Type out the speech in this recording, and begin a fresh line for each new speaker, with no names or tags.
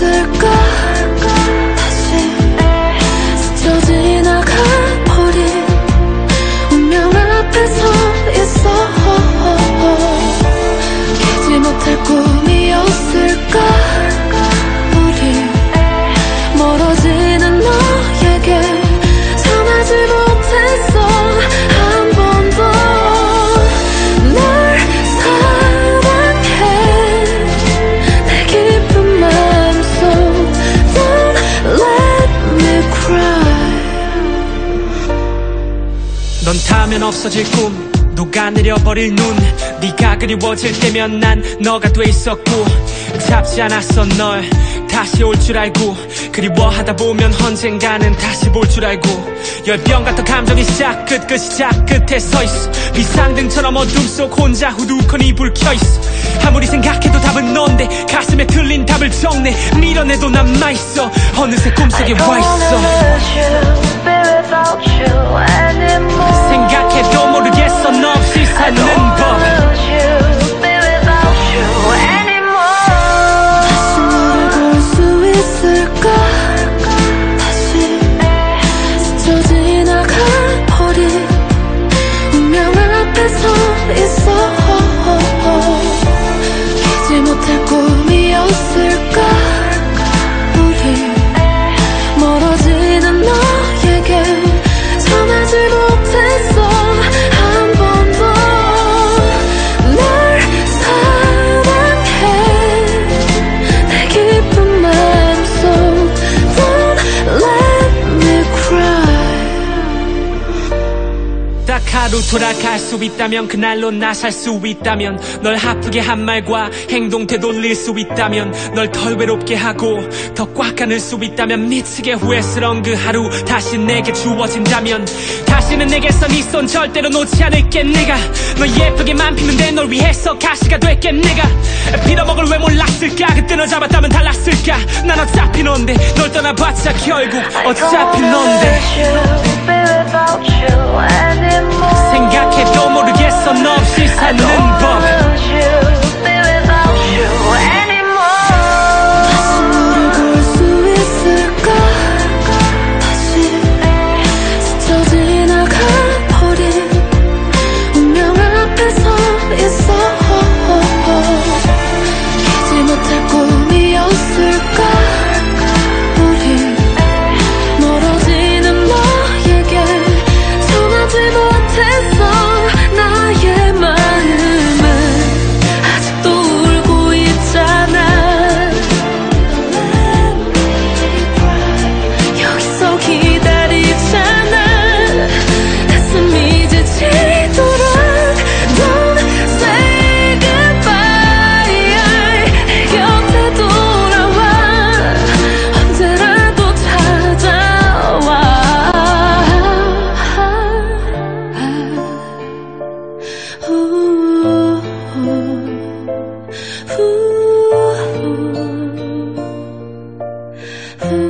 있을까? 다시 스쳐 지나가 버린 운명 앞에 서 있어. 깨지 못할 꿈
넌 타면 없어질 꿈. 녹아내려버릴 눈. 네가 그리워질 때면 난 너가 돼 있었고. 잡지 않았어 널. 다시 올 줄 알고. 그리워하다 보면 언젠가는 다시 볼 줄 알고. 열병 같은 감정이 시작 끝끝 시작 끝에 서 있어. 비상등처럼 어둠 속 혼자 후두커니 불 켜있어. 아무리 생각해도 답은 넌데. 가슴에 틀린 답을 적내 밀어내도 남아있어. 어느새 꿈속에 와있어 하루 돌아갈 수 있다면 그날로 나 살 수 있다면 널 아프게 한 말과 행동 되돌릴 수 있다면 널 덜 외롭게 하고 더 꽉 안을 수 있다면 미치게 후회스러운 그 하루 다시 내게 주어진다면 다시는 내게서 네손 절대로 놓지 않을게 내가 너 예쁘게만 피는데 널 위해서 가시가 될게 내가 빌어먹을 왜 몰랐을까? 그때 널 잡았다면 달랐을까? 난 어차피 넌데 널 떠나봤자 결국 어차피 넌데 생각해도 모르겠어 너 없이 법 Mm-hmm.